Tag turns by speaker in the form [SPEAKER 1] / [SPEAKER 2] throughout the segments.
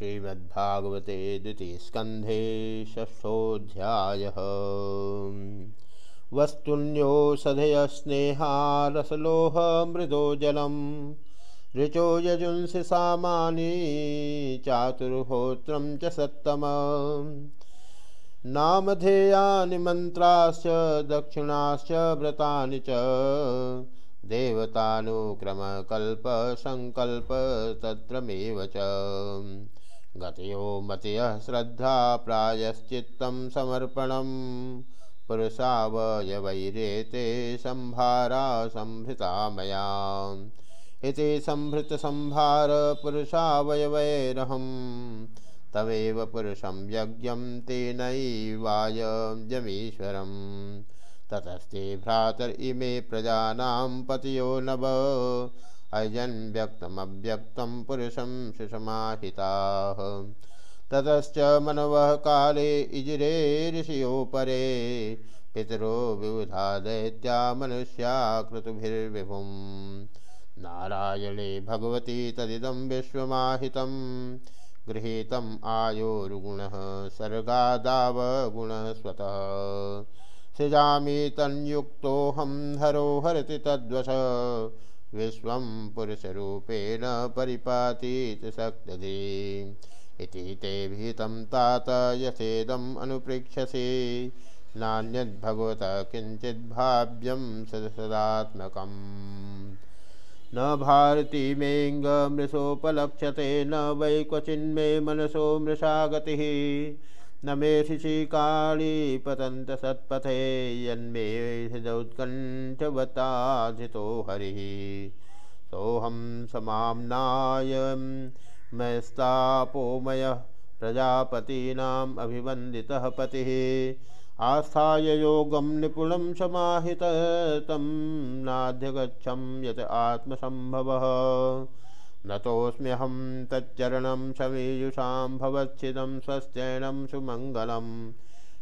[SPEAKER 1] श्रीमद्भागवते द्वितीयस्कन्धे षष्ठोऽध्याय। वस्तुन्योषधयस्नेहारसलोह मृदो जलम ऋचो यजुंसि सामानि चातुर्होत्रं च सत्तम। नामधेयानि मन्त्राश्च, दक्षिणाश्च, व्रतानि च देवतानुक्रमकल्पसङ्कल्प तत्रमेव च। गतयो मतयः श्रद्धा प्रायश्चित्तं समर्पणं पुरुषावयवैरेते सम्भारा संभृता मया। इति संभृतसंभारपुरुषावयवैरहं तमेव पुरुषं यज्ञं तेनैवाय जमीश्वरम् ततस्ते भ्रातर इमे प्रजानां पतियो नव अयन व्यक्तमव्यक्तं पुरुषं सुषमाहिताः। ततश्च मनवः काले इजिरे ऋषियो परे पितरो विबुधा दैत्या मनुष्या क्रतुभिर्विभुं नारायणे भगवती तदिदं विश्वमाहितं गृहीतम् आयोरुगुणः, सर्गादावगुणः स्वतः। सृजामि तन्युक्तोऽहं हरो हरति तद्वश विश्वं पुरुषरूपेण परिपातीति शक्तधि इति ते भीतं तात यथेदम् अनुपृक्षसे नान्यद्भगवतः किञ्चिद्भाव्यं सदसदात्मकम् न भारती मेऽङ्गमृषोपलक्ष्यते न वै क्वचिन्मे मनसो मृषा गतिः न मे शिशिकाळी पतन्त सत्पथे यन्मे हृदौत्कण्ठवताधितो हरिः सोऽहं समाम्नाय मयस्तापोमयः प्रजापतीनाम् अभिवन्दितः पतिः आस्थाय योगं निपुणं समाहित तं नाध्यगच्छं यत् आत्मसम्भवः नतोऽस्म्यहं तच्चरणं समीयुषां भवच्छिदं स्वस्त्ययनं सुमङ्गलं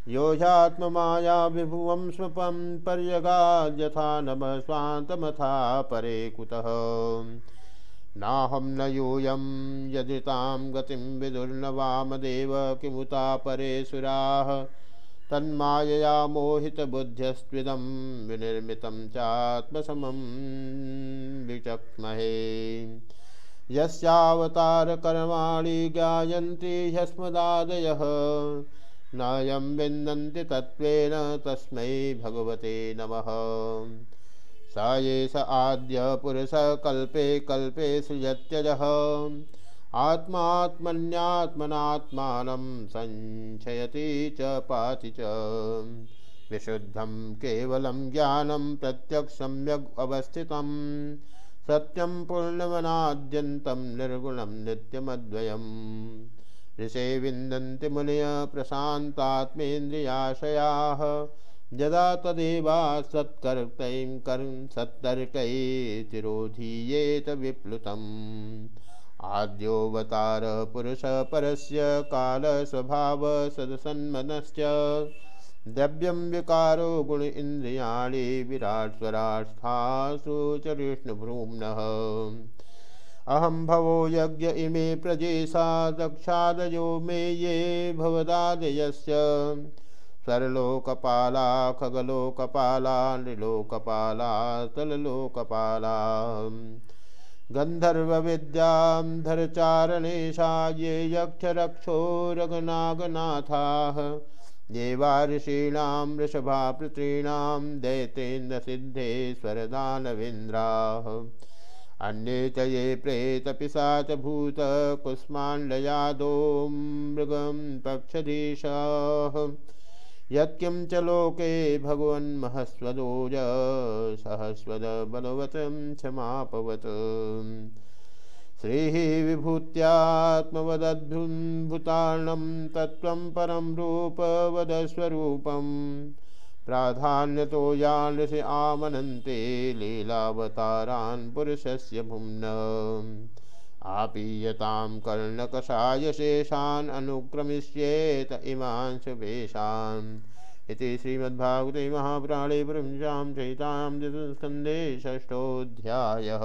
[SPEAKER 1] यो ह्यात्ममाया विभुवं स्वपं पर्यगाद्यथा नमः स्वान्तमथा परे कुतः। नाहं न यूयं यदितां गतिं विदुर्न वामदेव किमुता परे सुराः। तन्मायया मोहितबुद्ध्यस्त्विदं विनिर्मितं चात्मसमं विचक्महे यस्यावतारकर्माणि ज्ञायन्ति ह्यस्मदादयः। नायं विन्दन्ति तत्त्वेन तस्मै भगवते नमः। स एष आद्य पुरुषः कल्पे कल्पे सृजत्यजः। आत्मात्मन्यात्मनात्मानं संशयति च पाति च। विशुद्धं केवलं ज्ञानं प्रत्यक्सम्यग् अवस्थितम् सत्यम पूर्णमनाद्यन्तं निर्गुणं नित्यमद्वयम्। ऋषे विन्दन्ति मुनय प्रशान्तात्मेन्द्रियाशयाः। यदा तदेवा सत्कर्तैं कर्म सत्तर्कैतिरोधीयेत विप्लुतम्। आद्योऽवतार पुरुषः परस्य कालस्वभावसदसन्मनश्च द्रव्यम विकारो गुण इंद्रियाणि विराट स्वरास्थासु च विष्णुभ्रूम्न। अहम भवो यज्ञ इमे प्रजेशा दक्षादयो मे ये भवदादयस्य स्वर्लोकपाला खगलोकपाला, नृलोकपाला, तललोकपाला। गन्धर्वविद्यां धरचारणेशा ये यक्षरक्षो रघनागनाथाः देवाऋषीणां वृषभापृतॄणां दैतेन्द्रसिद्धेश्वरदानवेन्द्राः। अन्ये च ये प्रेतपिशाचभूतकुष्माण्डयादो मृगं पक्षधीशाः। यत्किं च लोके भगवन्महस्वदोज सहस्वदबलवतं क्षमापवत्। श्री विभूत्यात्मवदद्भुतार्णं तत्त्वं परं रूपवदस्वरूपं प्राधान्यतो यानृष आमनन्ते लीलावतारान् पुरुषस्य भुम्न। आपीयतां कर्णकषायशेषान् अनुक्रमिष्येत इमान् शुभेशान् इति श्रीमद्भागवते महापुराणे पुरंजां चयितां स्कन्धे षष्ठोऽध्यायः।